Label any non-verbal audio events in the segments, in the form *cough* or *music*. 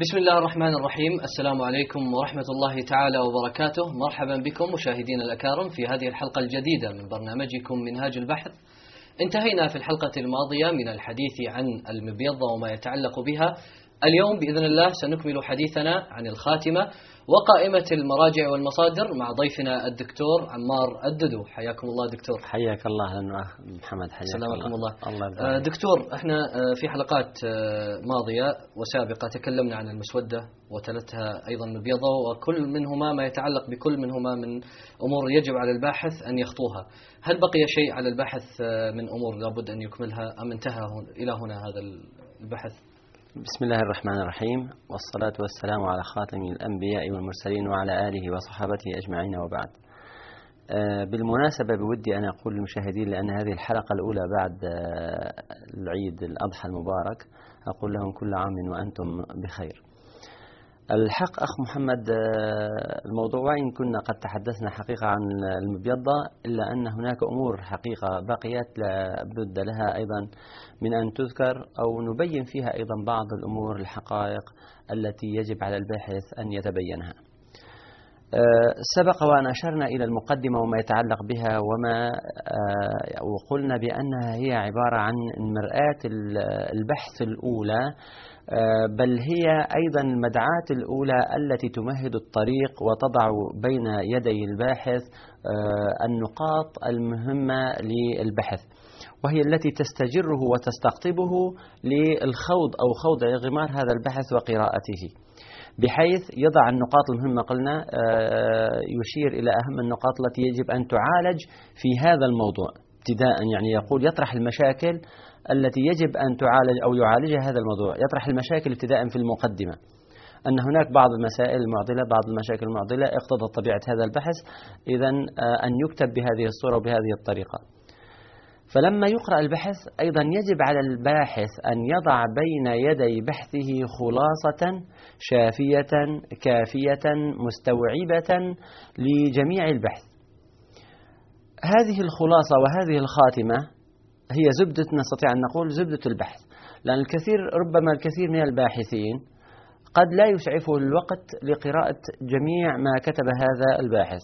بسم الله الرحمن الرحيم السلام عليكم ورحمة الله تعالى وبركاته مرحبا بكم مشاهدينا الأكارم في هذه الحلقة الجديدة من برنامجكم منهاج البحث انتهينا في الحلقة الماضية من الحديث عن المبيضة وما يتعلق بها اليوم بإذن الله سنكمل حديثنا عن الخاتمة وقائمة المراجع والمصادر مع ضيفنا الدكتور عمار الددو. حياكم الله دكتور. حياك الله محمد حياك سلامكم الله, الله آه، دكتور إحنا آه، في حلقات آه، ماضية وسابقة تكلمنا عن المسودة وتلتها أيضا مبيضة وكل منهما ما يتعلق بكل منهما من أمور يجب على الباحث أن يخطوها. هل بقي شيء على الباحث من أمور لابد أن يكملها أم انتهى إلى هنا هذا البحث؟ بسم الله الرحمن الرحيم والصلاة والسلام على خاتم الأنبياء والمرسلين وعلى آله وصحابته أجمعين وبعد. آه، بالمناسبة بودي أن أقول للمشاهدين لأن هذه الحلقة الأولى بعد آه، العيد الأضحى المبارك أقول لهم كل عام وأنتم بخير. الحق أخ محمد آه، الموضوع وإن كنا قد تحدثنا حقيقة عن المبيضة إلا أن هناك أمور حقيقة بقيت لا بد لها أيضا من أن تذكر أو نبين فيها أيضا بعض الأمور الحقائق التي يجب على الباحث أن يتبينها. آه، سبق وأن أشرنا إلى المقدمة وما يتعلق بها وما آه، وقلنا بأنها هي عبارة عن مرآة البحث الأولى بل هي أيضا المدعاة الأولى التي تمهد الطريق وتضع بين يدي الباحث آه، النقاط المهمة للبحث وهي التي تستجره وتستقطبه للخوض أو خوض غمار هذا البحث وقراءته. بحيث يضع النقاط المهمة قلنا آه، يشير إلى أهم النقاط التي يجب أن تعالج في هذا الموضوع. ابتداء يعني يقول يطرح المشاكل التي يجب أن تعالج أو يعالجها هذا الموضوع. يطرح المشاكل ابتداء في المقدمة. أن هناك بعض المسائل المعضلة بعض المشاكل المعضلة اقتضت طبيعة هذا البحث. إذا آه، أن يكتب بهذه الصورة وبهذه الطريقة. فلما يقرأ البحث أيضا يجب على الباحث أن يضع بين يدي بحثه خلاصة شافية كافية مستوعبة لجميع البحث. هذه الخلاصة وهذه الخاتمة هي زبدة نستطيع أن نقول زبدة البحث لأن الكثير ربما الكثير من الباحثين قد لا يسعفه الوقت لقراءة جميع ما كتب هذا الباحث.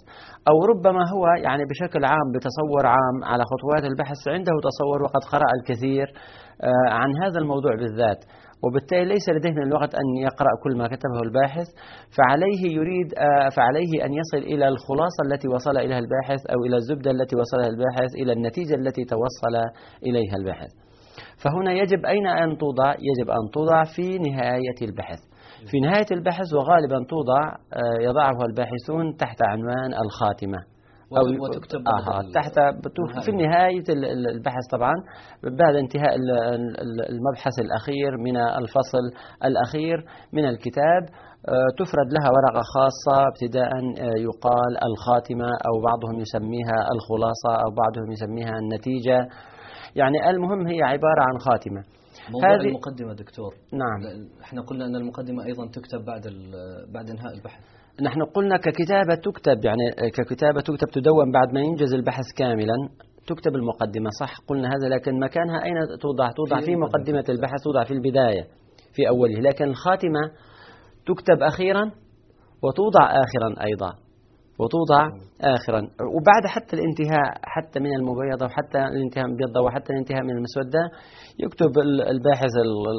أو ربما هو يعني بشكل عام بتصور عام على خطوات البحث عنده تصور وقد قرأ الكثير آه، عن هذا الموضوع بالذات. وبالتالي ليس لديه من الوقت أن يقرأ كل ما كتبه الباحث فعليه يريد آه، فعليه أن يصل إلى الخلاصة التي وصل إليها الباحث أو إلى الزبدة التي وصلها الباحث إلى النتيجة التي توصل إليها الباحث. فهنا يجب أين أن توضع؟ يجب أن توضع في نهاية البحث. في نهاية البحث وغالبا توضع آه، يضعها الباحثون تحت عنوان الخاتمة. أو وتكتب آه تحت في نهاية البحث طبعا بعد انتهاء المبحث الأخير من الفصل الأخير من الكتاب آه، تفرد لها ورقة خاصة ابتداء آه، يقال الخاتمة أو بعضهم يسميها الخلاصة أو بعضهم يسميها النتيجة. يعني المهم هي عبارة عن خاتمة. موضوع هذه المقدمة دكتور. نعم. إحنا قلنا أن المقدمة أيضا تكتب بعد بعد انهاء البحث. نحن قلنا ككتابة تكتب يعني ككتابة تكتب تدون بعد ما ينجز البحث كاملا تكتب المقدمة صح؟ قلنا هذا لكن مكانها أين توضع؟ توضع في مقدمة البحث توضع في البداية في أوله. لكن الخاتمة تكتب أخيرا وتوضع آخرا أيضا وتوضع آخرا. وبعد حتى الانتهاء حتى من المبيضة وحتى الانتهاء من المبيضة وحتى الانتهاء من المسودة يكتب الباحث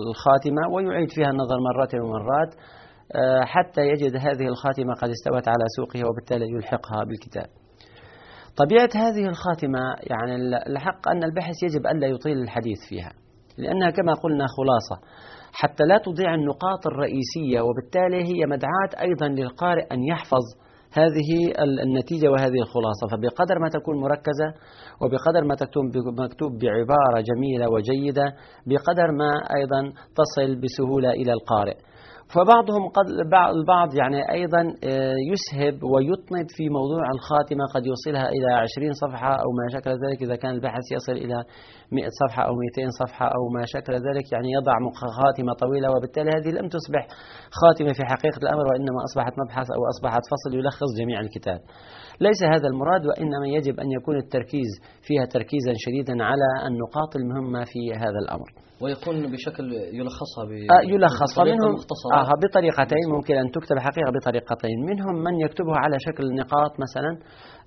الخاتمة ويعيد فيها النظر مرات ومرات. حتى يجد هذه الخاتمة قد استوت على سوقه وبالتالي يلحقها بالكتاب. طبيعة هذه الخاتمة يعني الحق أن البحث يجب ألا يطيل الحديث فيها لأنها كما قلنا خلاصة حتى لا تضيع النقاط الرئيسية وبالتالي هي مدعاة أيضا للقارئ أن يحفظ هذه النتيجة وهذه الخلاصة. فبقدر ما تكون مركزة وبقدر ما مكتوب بعبارة جميلة وجيدة بقدر ما أيضا تصل بسهولة إلى القارئ. فبعضهم قد البعض يعني أيضا آه، يسهب ويطنب في موضوع الخاتمة قد يوصلها إلى 20 صفحة أو ما شكل ذلك إذا كان البحث يصل إلى 100 صفحة أو 200 صفحة أو ما شكل ذلك يعني يضع خاتمة طويلة وبالتالي هذه لم تصبح خاتمة في حقيقة الأمر وإنما أصبحت مبحث أو أصبحت فصل يلخص جميع الكتاب. ليس هذا المراد وإنما يجب أن يكون التركيز فيها تركيزا شديدا على النقاط المهمة في هذا الأمر. ويكون بشكل يلخصها ب... آه يلخص فمنهم مختصرة. يراها بطريقتين ممكن أن تكتب حقيقة بطريقتين. منهم من يكتبها على شكل نقاط مثلا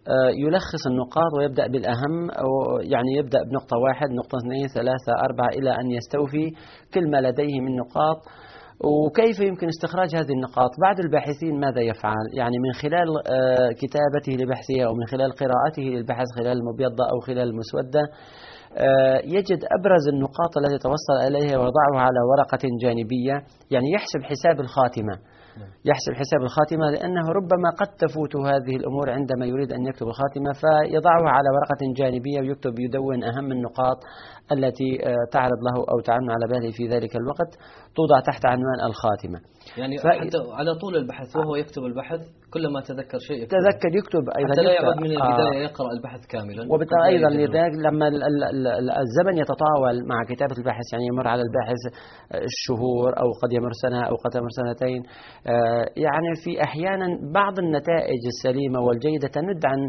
آه، يلخص النقاط ويبدأ بالأهم أو يعني يبدأ بنقطة واحد نقطة اثنين ثلاثة أربعة إلى أن يستوفي كل ما لديه من نقاط. وكيف يمكن استخراج هذه النقاط؟ بعد الباحثين ماذا يفعل؟ يعني من خلال آه، كتابته لبحثه أو من خلال قراءته للبحث خلال المبيضة أو خلال المسودة آه، يجد أبرز النقاط التي توصل إليها ويضعها على ورقة جانبية. يعني يحسب حساب الخاتمة. يحسب حساب الخاتمة لأنه ربما قد تفوت هذه الأمور عندما يريد أن يكتب الخاتمة فيضعها على ورقة جانبية ويكتب يدون أهم النقاط. التي آه، تعرض له أو تعن على باله في ذلك الوقت توضع تحت عنوان الخاتمة. يعني حتى على طول البحث وهو يكتب البحث كلما تذكر شيء يكتب. تذكر يكتب أيضا حتى لا يعود من البداية آه. يقرأ البحث كاملا وبالتالي أيضا لذلك لما الزمن يتطاول مع كتابة البحث يعني يمر على الباحث الشهور أو قد يمر سنة أو قد يمر سنتين آه يعني في أحيانا بعض النتائج السليمة والجيدة تند عن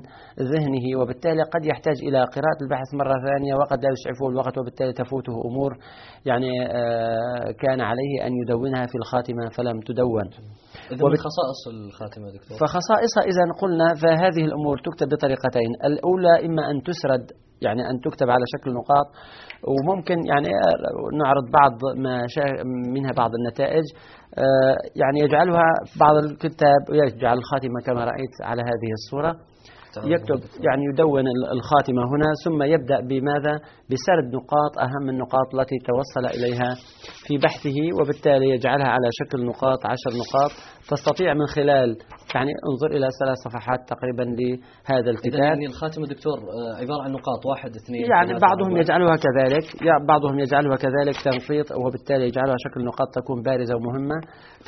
ذهنه وبالتالي قد يحتاج إلى قراءة البحث مرة ثانية وقد لا يسعفه الوقت وبالتالي تفوته أمور يعني آه كان عليه أن يدونها في الخاتمة فلم تدون. وبت... خصائص الخاتمة دكتور. فخصائصها إذا قلنا فهذه الأمور تكتب بطريقتين. الأولى إما أن تسرد يعني أن تكتب على شكل نقاط وممكن يعني نعرض بعض ما منها بعض النتائج آه، يعني يجعلها بعض الكتاب يجعل الخاتمة كما رأيت على هذه الصورة. يكتب يعني يدون الخاتمة هنا ثم يبدأ بماذا؟ بسرد نقاط أهم النقاط التي توصل إليها في بحثه وبالتالي يجعلها على شكل نقاط عشر نقاط تستطيع من خلال يعني انظر إلى ثلاث صفحات تقريبا لهذا الكتاب. يعني الخاتمة دكتور آه، عبارة عن نقاط واحد اثنين يعني بعضهم يجعلها كذلك بعضهم يجعلها كذلك تنقيط وبالتالي يجعلها شكل نقاط تكون بارزة ومهمة.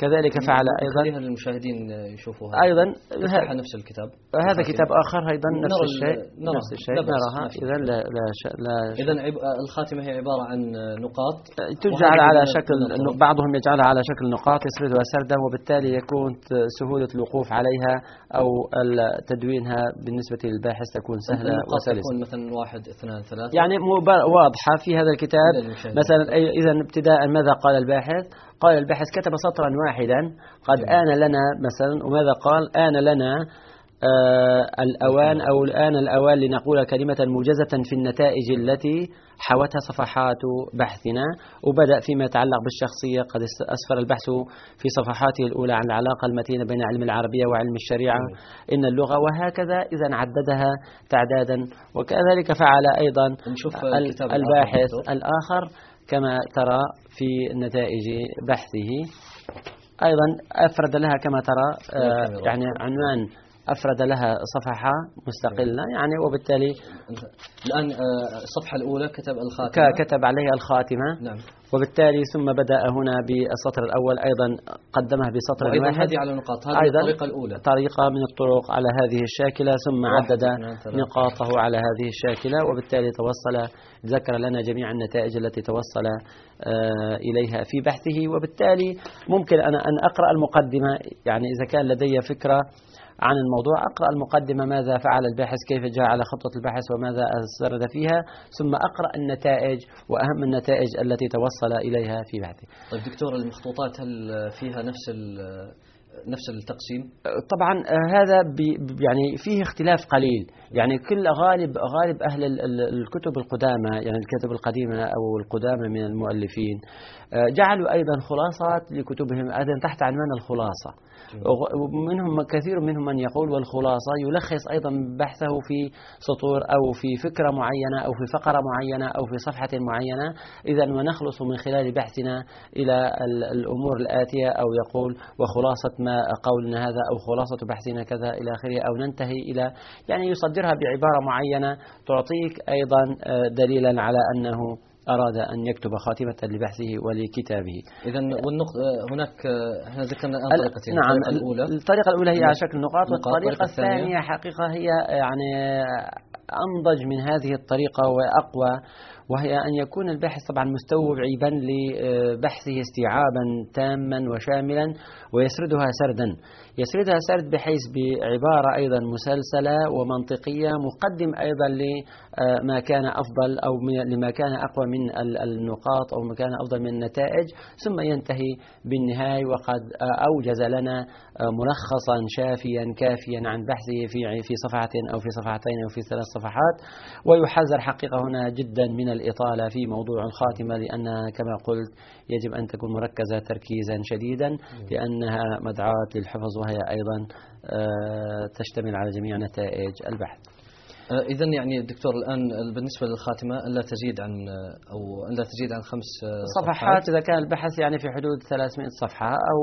كذلك فعل أيضا للمشاهدين يشوفوها. أيضا نفس الكتاب. هذا كتاب آخر أيضا نفس الشيء نفس الشيء نراها. إذا لا لا إذا الخاتمة هي عبارة عن نقاط. تجعل على شكل بعضهم يجعلها على شكل نقاط يسردها سردا وبالتالي يكون سهولة الوقوف عليها أو تدوينها بالنسبة للباحث تكون سهلة وسلسة. تكون مثلا واحد اثنان ثلاثة. يعني واضحة في هذا الكتاب. مثلا إذا ابتداء ماذا قال الباحث؟ قال الباحث كتب سطرا واحدا قد آن لنا مثلا وماذا قال؟ آن لنا الأوان أو الآن الأوان لنقول كلمة موجزة في النتائج التي حوتها صفحات بحثنا وبدأ فيما يتعلق بالشخصية. قد أسفر البحث في صفحاته الأولى عن العلاقة المتينة بين علم العربية وعلم الشريعة. إن اللغة وهكذا إذا عددها تعدادا. وكذلك فعل أيضا الباحث الآخر كما ترى في نتائج بحثه. أيضا أفرد لها كما ترى آه، يعني عنوان أفرد لها صفحة مستقلة يعني وبالتالي الآن آه، الصفحة الأولى كتب الخاتمة. كتب عليها الخاتمة. نعم. وبالتالي ثم بدأ هنا بالسطر الأول أيضا قدمها بسطر واحد. هذه على نقاط هذه أيضا الطريقة الأولى. طريقة من الطرق على هذه الشاكلة ثم عدد نقاطه على هذه الشاكلة وبالتالي توصل ذكر لنا جميع النتائج التي توصل آه، إليها في بحثه. وبالتالي ممكن أنا أن أقرأ المقدمة يعني إذا كان لدي فكرة عن الموضوع. أقرأ المقدمة ماذا فعل الباحث؟ كيف جاء على خطة البحث وماذا أسرد فيها؟ ثم أقرأ النتائج وأهم النتائج التي توصل إليها في بحثه طيب دكتور المخطوطات هل فيها نفس نفس التقسيم؟ طبعا آه، هذا يعني فيه اختلاف قليل. يعني كل غالب غالب أهل الكتب القدامى يعني الكتب القديمة أو القدامى من المؤلفين آه، جعلوا أيضا خلاصات لكتبهم أيضا تحت عنوان الخلاصة. ومنهم كثير منهم من يقول والخلاصة يلخص أيضا بحثه في سطور أو في فكرة معينة أو في فقرة معينة أو في صفحة معينة. إذا ونخلص من خلال بحثنا إلى الأمور الآتية أو يقول وخلاصة ما قولنا هذا أو خلاصة بحثنا كذا إلى آخره أو ننتهي إلى يعني يصدرها بعبارة معينة تعطيك أيضا آه، دليلا على أنه أراد أن يكتب خاتمة لبحثه ولكتابه. إذا والنقطة هناك إحنا ذكرنا الآن طريقتين. نعم الطريقة الأولى. الطريقة الأولى هي على شكل نقاط. والطريقة الثانية حقيقة هي يعني أنضج من هذه الطريقة وأقوى وهي أن يكون الباحث طبعا مستوعبا لبحثه استيعابا تاما وشاملا ويسردها سردا. يسردها سرد بحيث بعبارة أيضا مسلسلة ومنطقية مقدم أيضا لما كان أفضل أو لما كان أقوى من النقاط أو ما كان أفضل من النتائج ثم ينتهي بالنهاية وقد أوجز لنا ملخصا شافيا كافيا عن بحثه في في صفحة أو في صفحتين أو في ثلاث صفحات ويحذر حقيقة هنا جدا من الإطالة في موضوع الخاتمة لأنها كما قلت يجب أن تكون مركزة تركيزا شديدا لأنها مدعاة للحفظ وهي أيضا آه، تشتمل على جميع نتائج البحث. آه، إذا يعني دكتور الآن بالنسبة للخاتمة ألا تزيد عن أو ألا تزيد عن خمس صفحات, صفحات إذا كان البحث يعني في حدود 300 صفحة أو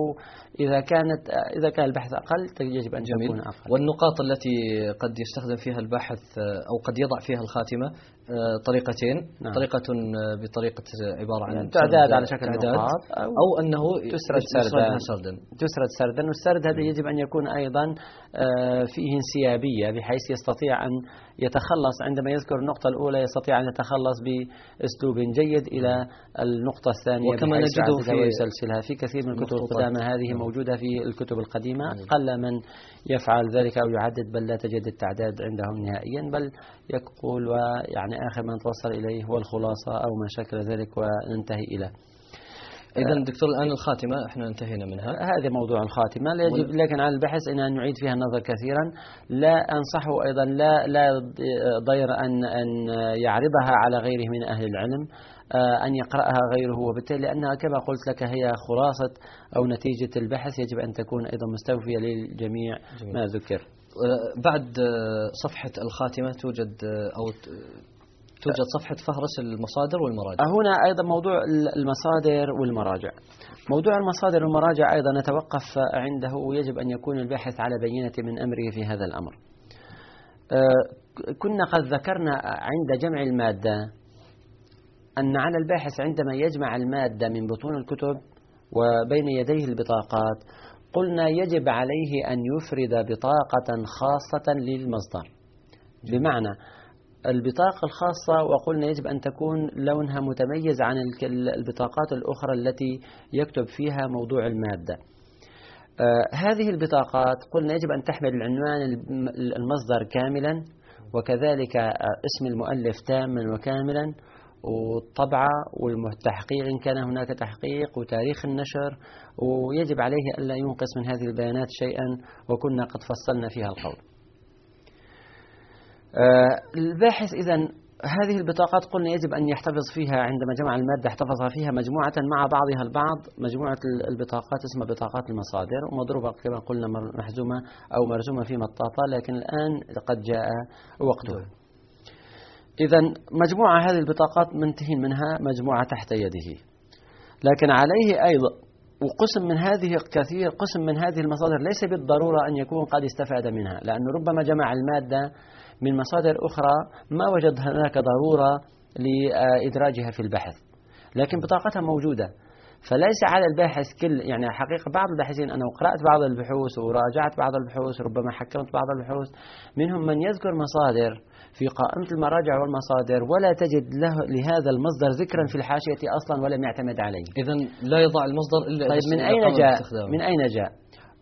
إذا كانت إذا كان البحث أقل يجب أن جميل. تكون أقل والنقاط التي قد يستخدم فيها الباحث أو قد يضع فيها الخاتمة آه، طريقتين. نعم. طريقة آه، بطريقة عبارة عن يعني تعداد على شكل نقاط. أو, أو أنه تسرد سردا. سردا. تسرد سردا. والسرد هذا يجب أن يكون أيضا آه، فيه انسيابية بحيث يستطيع أن يتخلص. عندما يذكر النقطة الأولى يستطيع أن يتخلص بأسلوب جيد إلى النقطة الثانية وكما نجده في ويسلسلها. في كثير من الكتب القدامى هذه نعم. موجودة في الكتب القديمة. نعم. قل من يفعل ذلك أو يعدد بل لا تجد التعداد عندهم نهائيا بل يقول ويعني آخر ما نتوصل إليه هو الخلاصة أو ما شكل ذلك وننتهي إليه. إذا دكتور الآن الخاتمة إحنا انتهينا منها هذا. موضوع الخاتمة يجب لكن على البحث أن نعيد فيها النظر كثيرا. لا أنصحه أيضا لا لا ضير أن أن يعرضها على غيره من أهل العلم آه، أن يقرأها غيره. وبالتالي لأنها كما قلت لك هي خلاصة أو نتيجة البحث. يجب أن تكون أيضا مستوفية للجميع جميل. ما ذكر. آه، بعد آه، صفحة الخاتمة توجد أو توجد صفحة فهرس المصادر والمراجع. هنا أيضا موضوع المصادر والمراجع. موضوع المصادر والمراجع أيضا نتوقف عنده ويجب أن يكون الباحث على بينة من أمره في هذا الأمر. كنا قد ذكرنا عند جمع المادة أن على الباحث عندما يجمع المادة من بطون الكتب وبين يديه البطاقات قلنا يجب عليه أن يفرد بطاقة خاصة للمصدر. بمعنى البطاقة الخاصة وقلنا يجب أن تكون لونها متميز عن البطاقات الأخرى التي يكتب فيها موضوع المادة. آه هذه البطاقات قلنا يجب أن تحمل العنوان المصدر كاملا وكذلك آه اسم المؤلف تاما وكاملا والطبعة والتحقيق إن كان هناك تحقيق وتاريخ النشر ويجب عليه ألا ينقص من هذه البيانات شيئا وكنا قد فصلنا فيها القول. الباحث إذا هذه البطاقات قلنا يجب أن يحتفظ فيها عندما جمع المادة احتفظها فيها مجموعة مع بعضها البعض. مجموعة البطاقات اسمها بطاقات المصادر ومضروبة كما قلنا محزومة أو مرسومة في مطاطة لكن الآن قد جاء وقتها. إذا مجموعة هذه البطاقات منتهي منها مجموعة تحت يده. لكن عليه أيضا وقسم من هذه كثير قسم من هذه المصادر ليس بالضرورة أن يكون قد استفاد منها لأنه ربما جمع المادة من مصادر أخرى ما وجد هناك ضرورة لإدراجها في البحث لكن بطاقتها موجودة. فليس على الباحث كل يعني حقيقة بعض الباحثين أنا قرأت بعض البحوث وراجعت بعض البحوث ربما حكمت بعض البحوث منهم من يذكر مصادر في قائمة المراجع والمصادر ولا تجد له لهذا المصدر ذكرا في الحاشية أصلا ولم يعتمد عليه. إذا لا يضع المصدر إلا طيب من أين جاء؟ من أين جاء؟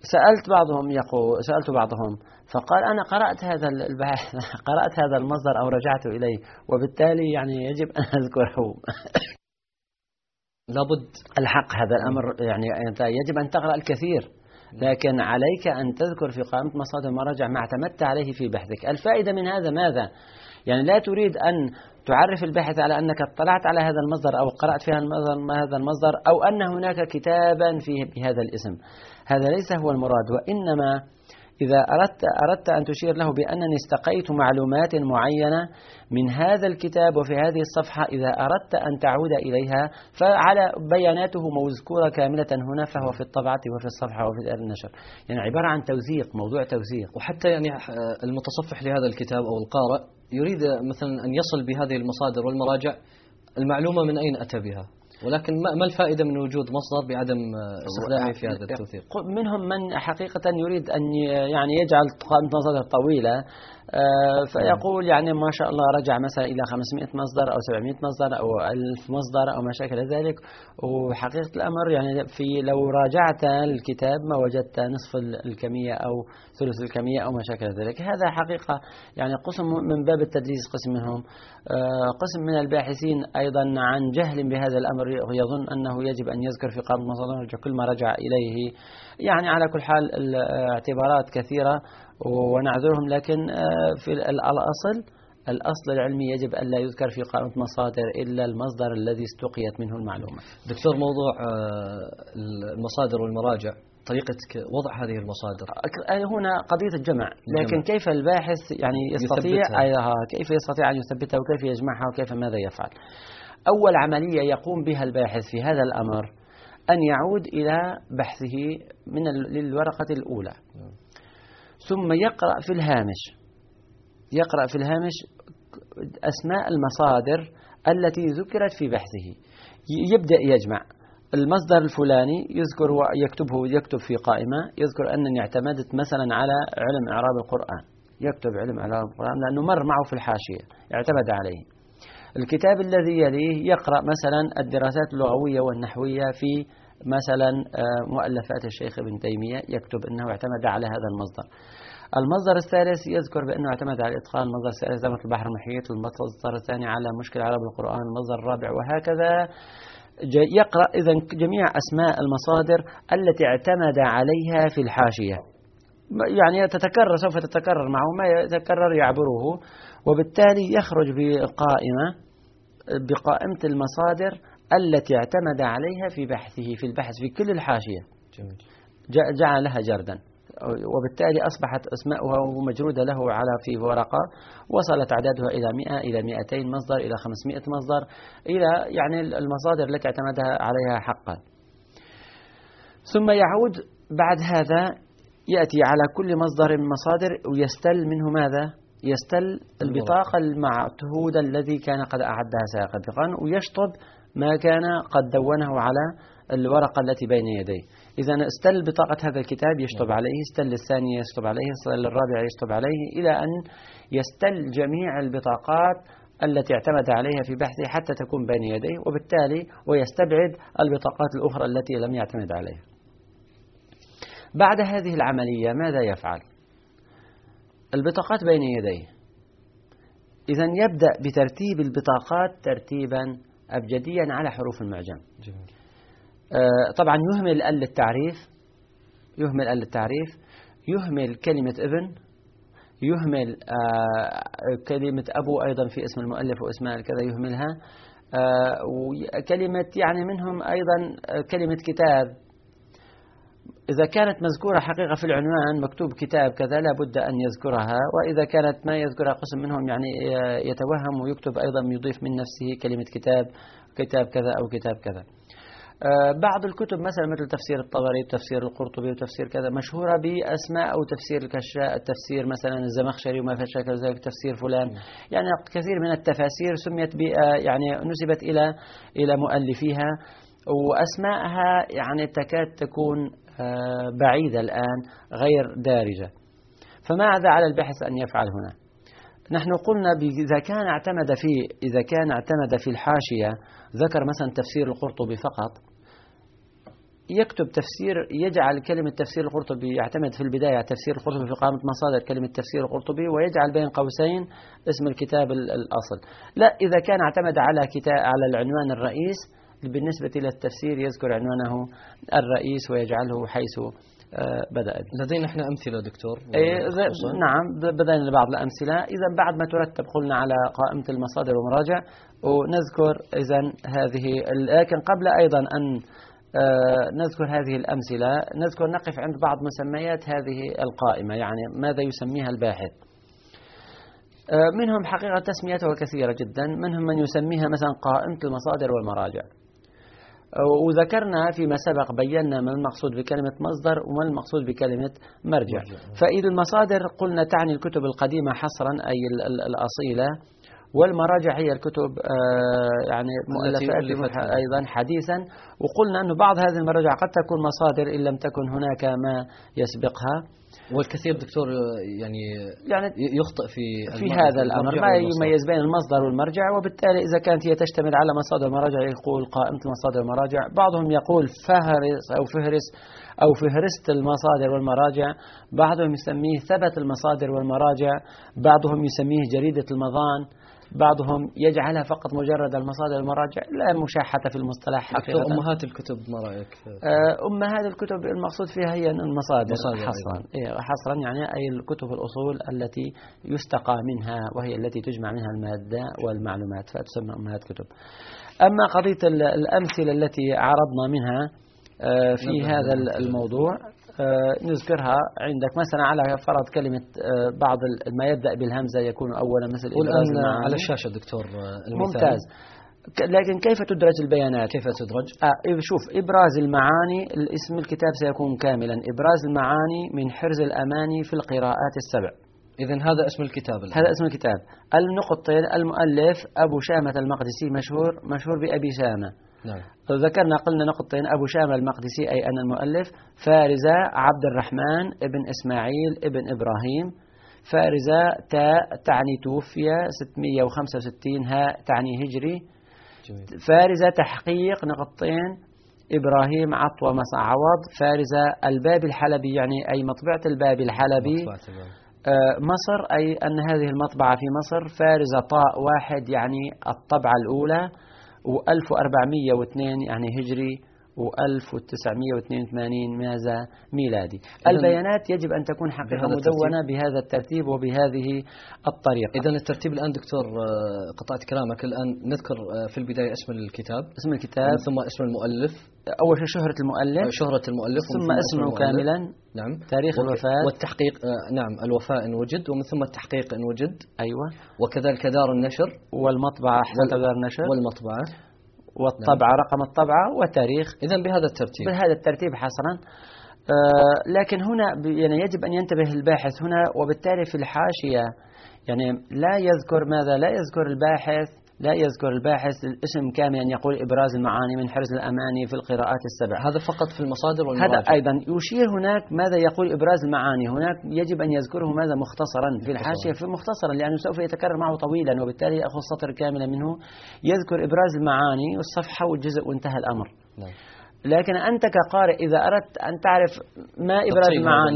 سألت بعضهم يقول سألت بعضهم فقال أنا قرأت هذا البحث *laughs* قرأت هذا المصدر أو رجعت إليه وبالتالي يعني يجب أن أذكره. *laughs* لابد الحق هذا الأمر يعني يجب أن تقرأ الكثير لكن عليك أن تذكر في قائمة مصادر المراجع ما اعتمدت عليه في بحثك. الفائدة من هذا ماذا؟ يعني لا تريد أن تعرف الباحث على أنك اطلعت على هذا المصدر أو قرأت في هذا المصدر أو أن هناك كتابا فيه بهذا الاسم. هذا ليس هو المراد وإنما إذا أردت, أردت أن تشير له بأنني استقيت معلومات معينة من هذا الكتاب وفي هذه الصفحة إذا أردت أن تعود إليها فعلى بياناته مذكورة كاملة هنا فهو في الطبعة وفي الصفحة وفي النشر. يعني عبارة عن توثيق موضوع توثيق. وحتى يعني المتصفح لهذا الكتاب أو القارئ يريد مثلا أن يصل بهذه المصادر والمراجع المعلومة من أين أتى بها؟ ولكن ما الفائدة من وجود مصدر بعدم استخدامه في هذا التوثيق؟ منهم من حقيقة يريد أن يعني يجعل مصادر طويلة آه، فيقول يعني ما شاء الله رجع مثلا إلى 500 مصدر أو 700 مصدر أو 1000 مصدر أو ما شاكل ذلك. وحقيقة الأمر يعني في لو راجعت الكتاب ما وجدت نصف الكمية أو ثلث الكمية أو ما شاكل ذلك. هذا حقيقة يعني قسم من باب التدليس قسم منهم آه، قسم من الباحثين أيضا عن جهل بهذا الأمر. يظن أنه يجب أن يذكر في قائمة مصادر كل ما رجع إليه. يعني على كل حال الاعتبارات كثيرة ونعذرهم لكن آه، في الأصل الأصل العلمي يجب أن لا يذكر في قائمة مصادر إلا المصدر الذي استقيت منه المعلومة. دكتور موضوع آه، المصادر والمراجع طريقة وضع هذه المصادر. هنا قضية الجمع. لكن كيف الباحث يعني يستطيع؟ أيها كيف يستطيع أن يثبتها؟ وكيف يجمعها؟ وكيف ماذا يفعل؟ أول عملية يقوم بها الباحث في هذا الأمر أن يعود إلى بحثه من للورقة الأولى. ثم يقرأ في الهامش. يقرأ في الهامش أسماء المصادر التي ذكرت في بحثه. يبدأ يجمع. المصدر الفلاني يذكر يكتبه يكتب في قائمة يذكر أنني اعتمدت مثلا على علم إعراب القرآن. يكتب علم إعراب القرآن لأنه مر معه في الحاشية. اعتمد عليه. الكتاب الذي يليه يقرأ مثلا الدراسات اللغوية والنحوية في مثلا آه، مؤلفات الشيخ ابن تيمية يكتب أنه اعتمد على هذا المصدر. المصدر الثالث يذكر بأنه اعتمد على الإتقان المصدر الثالث زمة البحر المحيط المصدر الثاني على مشكل عرب القرآن المصدر الرابع وهكذا. يقرأ إذا جميع أسماء المصادر التي اعتمد عليها في الحاشية. يعني تتكرر سوف تتكرر معه ما يتكرر يعبره. وبالتالي يخرج بقائمة بقائمة المصادر التي اعتمد عليها في بحثه في البحث في كل الحاشية. جعل لها جردا. وبالتالي أصبحت أسماؤها مجرودة له على في ورقة وصلت أعدادها إلى 100 إلى 200 مصدر إلى 500 مصدر إلى يعني المصادر التي اعتمدها عليها حقا. ثم يعود بعد هذا يأتي على كل مصدر من مصادر ويستل منه ماذا؟ يستل البطاقة. المعتهودة الذي كان قد أعدها سابقا ويشطب ما كان قد دونه على الورقة التي بين يديه. إذا استل بطاقة هذا الكتاب يشطب عليه استل الثاني يشطب عليه استل الرابع يشطب عليه إلى أن يستل جميع البطاقات التي اعتمد عليها في بحثه حتى تكون بين يديه وبالتالي ويستبعد البطاقات الأخرى التي لم يعتمد عليها. بعد هذه العملية ماذا يفعل؟ البطاقات بين يديه. إذا يبدأ بترتيب البطاقات ترتيبا أبجديا على حروف المعجم. جميل. آه، طبعا يهمل ال التعريف يهمل ال التعريف يهمل كلمة ابن يهمل آه، كلمة أبو أيضا في اسم المؤلف واسماء كذا يهملها. آه، وكلمة يعني منهم أيضا كلمة كتاب. إذا كانت مذكورة حقيقة في العنوان مكتوب كتاب كذا لا بد أن يذكرها. وإذا كانت ما يذكرها قسم منهم يعني يتوهم ويكتب أيضا يضيف من نفسه كلمة كتاب كتاب كذا أو كتاب كذا. آه، بعض الكتب مثلا مثل تفسير الطبري وتفسير القرطبي وتفسير كذا مشهورة بأسماء أو تفسير الكشاء التفسير مثلا الزمخشري وما فشاك ذلك تفسير فلان. يعني كثير من التفاسير سميت آه، يعني نسبت إلى إلى مؤلفيها. وأسماءها يعني تكاد تكون بعيدة الآن غير دارجة. فماذا على البحث أن يفعل هنا؟ نحن قلنا إذا كان اعتمد في إذا كان اعتمد في الحاشية ذكر مثلا تفسير القرطبي فقط. يكتب تفسير يجعل كلمة تفسير القرطبي يعتمد في البداية تفسير القرطبي في قائمة مصادر كلمة تفسير القرطبي ويجعل بين قوسين اسم الكتاب الأصل. لا إذا كان اعتمد على كتاب على العنوان الرئيس بالنسبة إلى التفسير يذكر عنوانه الرئيس ويجعله حيث آه، بدأ لدينا إحنا أمثلة دكتور. إيه نعم بدأنا بعض الأمثلة. إذا بعد ما ترتب قلنا على قائمة المصادر ومراجع ونذكر إذا هذه لكن قبل أيضا أن آه، نذكر هذه الأمثلة نذكر نقف عند بعض مسميات هذه القائمة يعني ماذا يسميها الباحث. آه، منهم حقيقة تسميتها كثيرة جدا منهم من يسميها مثلا قائمة المصادر والمراجع. وذكرنا فيما سبق بينا ما المقصود بكلمة مصدر وما المقصود بكلمة مرجع. فإذا المصادر قلنا تعني الكتب القديمة حصرا أي الأصيلة والمراجع هي الكتب آه، يعني مؤلفات أيضا حديثا. وقلنا أن بعض هذه المراجع قد تكون مصادر إن لم تكن هناك ما يسبقها. والكثير دكتور يعني يعني يخطئ في في هذا المرجع ما. يميز بين المصدر والمرجع وبالتالي إذا كانت هي تشتمل على مصادر مراجع يقول قائمة المصادر والمراجع. بعضهم يقول فهرس أو فهرس أو فهرست المصادر والمراجع. بعضهم يسميه ثبت المصادر والمراجع. بعضهم يسميه جريدة المضان بعضهم يجعلها فقط مجرد المصادر والمراجع لا مشاحة في المصطلح حقيقة أمهات الكتب ما رأيك؟ آه، أمهات الكتب المقصود فيها هي المصادر مصادر حصرا إيه، حصرا يعني أي الكتب الأصول التي يستقى منها وهي التي تجمع منها المادة والمعلومات فتسمى أمهات كتب أما قضية ال- الأمثلة التي عرضنا منها آه، في نعم، هذا نعم. الموضوع نذكرها عندك. مثلا على فرض كلمة آه، بعض ما يبدأ بالهمزة يكون أولا مثل والآن المعاني. على الشاشة دكتور المثال ممتاز. لكن كيف تدرج البيانات؟ كيف تدرج؟ آه شوف إبراز المعاني الاسم الكتاب سيكون كاملا. إبراز المعاني من حرز الأماني في القراءات السبع. إذا هذا اسم الكتاب الآن. هذا اسم الكتاب. المنقطين المؤلف أبو شامة المقدسي مشهور مشهور بأبي شامة. نعم. ذكرنا قلنا نقطتين أبو شامة المقدسي أي أن المؤلف فارزة عبد الرحمن ابن إسماعيل ابن إبراهيم. فارزة تاء تعني توفي 665 هاء تعني هجري. جميل. فارزة تحقيق نقطتين إبراهيم عطوة مسع عوض. فارزة الباب الحلبي يعني أي مطبعة الباب الحلبي. مطبعة الباب. آه، مصر أي أن هذه المطبعة في مصر. فارزة طاء واحد يعني الطبعة الأولى. و1402 يعني هجري و1982 ماذا ميلادي. البيانات يجب أن تكون حقيقة؟ مدونة بهذا الترتيب وبهذه الطريقة. إذا الترتيب الآن دكتور آه، قطعت كلامك. الآن نذكر آه، في البداية اسم الكتاب. اسم الكتاب. ومن ثم اسم المؤلف. أول شيء شهرة المؤلف. شهرة المؤلف ثم اسمه المؤلف. كاملا. نعم. تاريخ الوفاة. والتحقيق آه، نعم الوفاء إن وجد ومن ثم التحقيق إن وجد. أيوة. وكذلك دار النشر. والمطبعة. حسب دار النشر. والمطبعة. والطبعة رقم الطبعة وتاريخ. إذا بهذا الترتيب. بهذا الترتيب حصرا. آه، لكن هنا يعني يجب أن ينتبه الباحث هنا وبالتالي في الحاشية يعني لا يذكر ماذا؟ لا يذكر الباحث لا يذكر الباحث الاسم كاملا يقول إبراز المعاني من حرز الأماني في القراءات السبع. هذا فقط في المصادر والمراجع هذا أيضا يشير هناك ماذا يقول إبراز المعاني. هناك يجب أن يذكره ماذا مختصرا في الحاشية في مختصرا لأنه سوف يتكرر معه طويلا وبالتالي يأخذ سطر كاملا منه. يذكر إبراز المعاني والصفحة والجزء وانتهى الأمر. نعم. لكن أنت كقارئ إذا أردت أن تعرف ما إبراز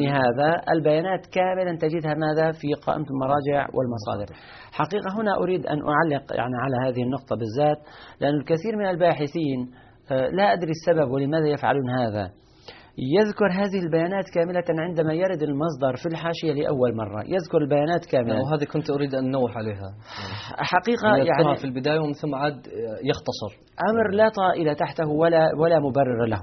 هذا. هذا البيانات كاملا تجدها ماذا؟ في قائمة المراجع والمصادر. حقيقة هنا أريد أن أعلق يعني على هذه النقطة بالذات لأن الكثير من الباحثين آه، لا أدري السبب ولماذا يفعلون هذا. يذكر هذه البيانات كاملة عندما يرد المصدر في الحاشية لأول مرة. يذكر البيانات كاملة. نعم، وهذه كنت أريد أن نوه عليها. حقيقة يعني في البداية ومن ثم عاد آه، يختصر. أمر لا طائل تحته ولا ولا مبرر له.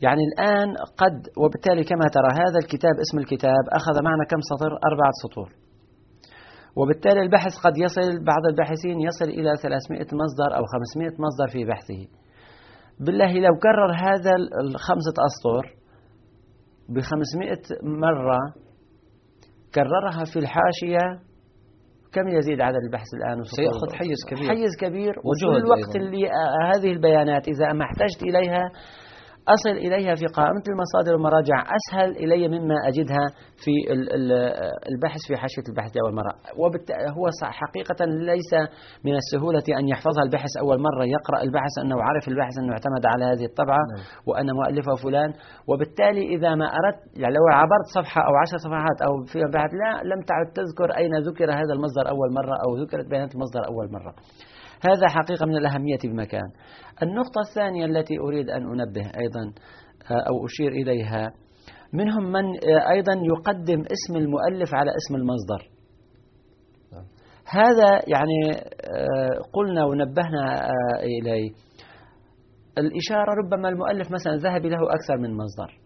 يعني الآن قد وبالتالي كما ترى هذا الكتاب اسم الكتاب أخذ معنا كم سطر؟ أربعة سطور. وبالتالي البحث قد يصل بعض الباحثين يصل إلى 300 مصدر أو 500 مصدر في بحثه. بالله لو كرر هذا ال- الخمسة أسطر ب 500 مرة كررها في الحاشية كم يزيد عدد البحث الآن سيأخذ حيز كبير. حيز كبير وكل الوقت. اللي آه، هذه البيانات إذا ما احتجت إليها أصل إليها في قائمة المصادر والمراجع أسهل إلي مما أجدها في ال- ال- البحث في حاشية البحث لأول مرة. وبالتالي هو حقيقة ليس من السهولة أن يحفظها الباحث أول مرة يقرأ البحث أنه عارف البحث أنه اعتمد على هذه الطبعة نعم. وأن مؤلفة فلان. وبالتالي إذا ما أردت يعني لو عبرت صفحة أو عشر صفحات أو في بعد لا لم تعد تذكر أين ذكر هذا المصدر أول مرة أو ذكرت بيانات المصدر أول مرة. هذا حقيقة من الأهمية بمكان النقطة الثانية التي أريد أن أنبه أيضا آه، أو أشير إليها منهم من آه، أيضا يقدم اسم المؤلف على اسم المصدر. هذا يعني آه، قلنا ونبهنا إليه. الإشارة ربما المؤلف مثلا ذهبي له أكثر من مصدر.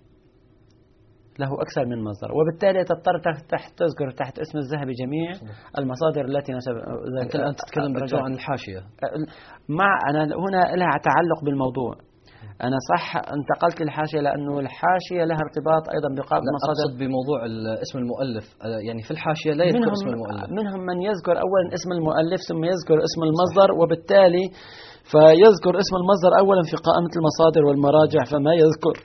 له أكثر من مصدر. وبالتالي تضطر تحت تذكر تحت اسم الذهبي جميع المصادر التي نسب أنت الآن تتكلم. عن الحاشية. مع أنا هنا لها تعلق بالموضوع. أنا صح انتقلت للحاشية لأنه الحاشية لها ارتباط أيضا بقائمة لا مصادر أقصد بموضوع اسم المؤلف. آه، يعني في الحاشية لا يذكر اسم المؤلف. منهم من يذكر أولا اسم المؤلف ثم يذكر اسم المصدر وبالتالي فيذكر اسم المصدر أولا في قائمة المصادر والمراجع فما يذكر.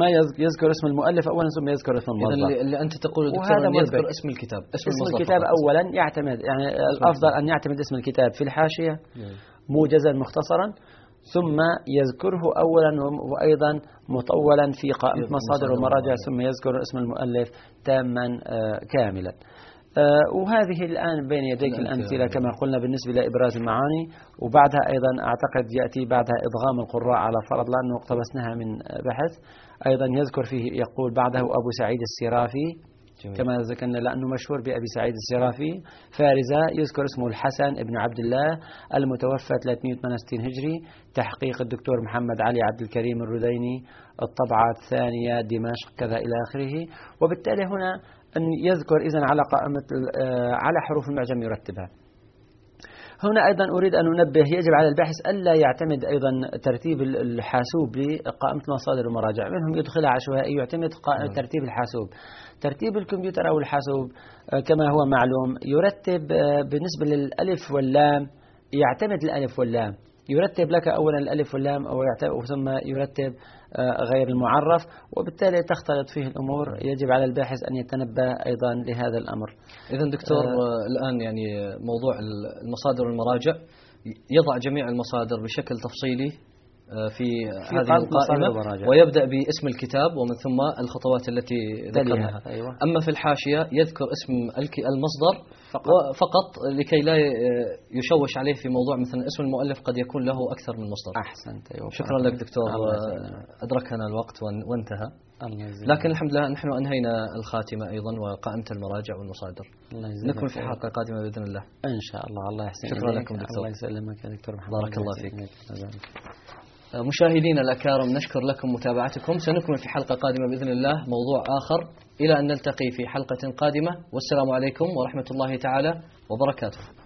ما يذكر اسم المؤلف أولا ثم يذكر اسم المصدر إذا اللي أنت تقول وهذا دكتور أن يذكر. اسم الكتاب اسم المصدر الكتاب فقط. أولا يعتمد يعني الأفضل أن يعتمد اسم الكتاب في الحاشية نعم. موجزا مختصرا ثم يذكره أولا وأيضا مطولا في قائمة في مصادر ومراجع. ثم يذكر اسم المؤلف تاما آه، كاملا آه، وهذه الآن بين يديك الأمثلة. الأمثلة كما قلنا بالنسبة لإبراز المعاني وبعدها أيضا أعتقد يأتي بعدها إضغام القراء على فرض لأنه اقتبسناها من بحث أيضا يذكر فيه يقول بعده أبو سعيد السرافي جميل. كما ذكرنا لأنه مشهور بأبي سعيد السرافي فارزة يذكر اسمه الحسن ابن عبد الله المتوفى 368 هجري تحقيق الدكتور محمد علي عبد الكريم الرديني الطبعة الثانية دمشق كذا إلى آخره وبالتالي هنا أن يذكر إذن على قائمة آه، على حروف المعجم يرتبها هنا أيضا أريد أن أنبه يجب على الباحث ألا يعتمد أيضا ترتيب ال- الحاسوب لقائمة مصادر المراجع منهم يدخلها عشوائي يعتمد قائمة نعم. ترتيب الحاسوب. ترتيب الكمبيوتر أو الحاسوب آه، كما هو معلوم يرتب آه، بالنسبة للألف واللام يعتمد الألف واللام. يرتب لك أولا الألف واللام أو ثم يرتب غير المعرف وبالتالي تختلط فيه الأمور يجب على الباحث أن يتنبه أيضا لهذا الأمر إذا دكتور آه. آه الآن يعني موضوع المصادر والمراجع يضع جميع المصادر بشكل تفصيلي آه في, في هذه القائمة. ويبدأ باسم الكتاب ومن ثم الخطوات التي ذكرناها تليها أيوة. أما في الحاشية يذكر اسم المصدر فقط. فقط لكي لا ي- يشوش عليه في موضوع مثلا اسم المؤلف قد يكون له أكثر من مصدر أحسنت أيوة. شكرا لك دكتور يسلمك. أدركنا الوقت وان- وانتهى. لكن الحمد لله نحن أنهينا الخاتمة أيضا وقائمة المراجع والمصادر نكمل في. حلقة قادمة بإذن الله إن شاء الله الله يحسن شكرا. لكم دكتور. الله يسلمك يا دكتور محمد بارك الله فيك. مشاهدينا الأكارم نشكر لكم متابعتكم. سنكمل في حلقة قادمة بإذن الله. موضوع آخر. إلى أن نلتقي في حلقة قادمة. والسلام عليكم ورحمة الله تعالى وبركاته.